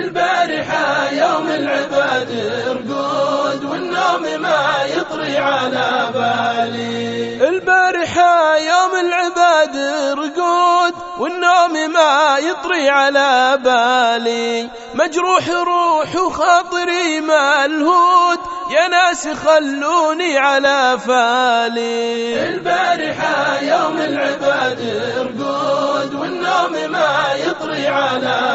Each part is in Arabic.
البارحة يوم العباد رقود والنوم ما يطري على بالي. البارحة يوم العباد رقود والنوم ما يطري على بالي. مجروح روح وخاطري ملهود يا ناس خلوني على فالي. البارحة يوم العباد رقود والنوم ما يطري على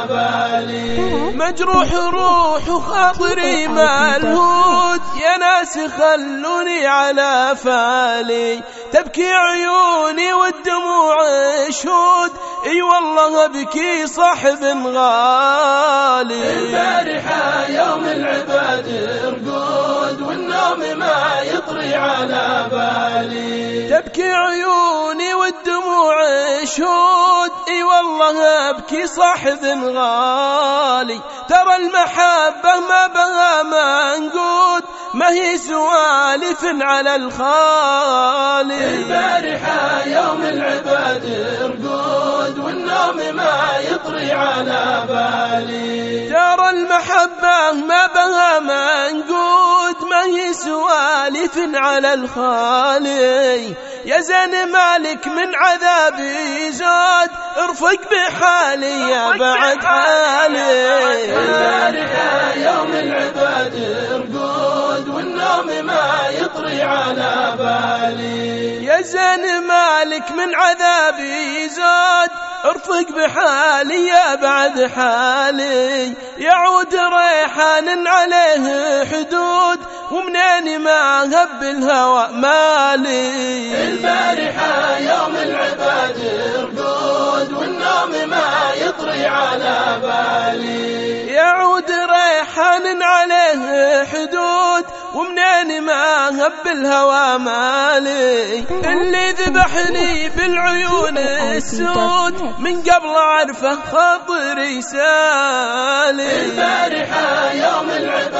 مجروح روح وخاطري ملهود يا ناس خلوني على فالي تبكي عيوني والدموع شهود إي والله ابكي صاحب غالي. البارحة يوم العباد رقود والنوم ما يطري على بالي. تبكي عيوني والدموع شهود والله أبكي صاحب غالي. ترى المحبة ما بها منقود ما هي سوالف على الخالي. البارحة يوم العباد رقود والنوم ما يطري على بالي. ترى المحبة ما بها منقود هي سوالف على الخالي يا زين مالك من عذابي زاد ارفق بحالي يا بعد حالي. البارحة يوم العباد رقود والنوم ما يطري على بالي. يا زين مالك من عذابي زاد ارفق بحالي يا بعد حالي. يعود ريحان عليه حدود ومنين ما هب الهوى مالي. البارحة يوم العباد رقود والنوم ما يطري ذب الهوى مالي. اللي ذبحني بالعيون السود. من قبل عرفه خاطري سالي. البارحه يوم العيد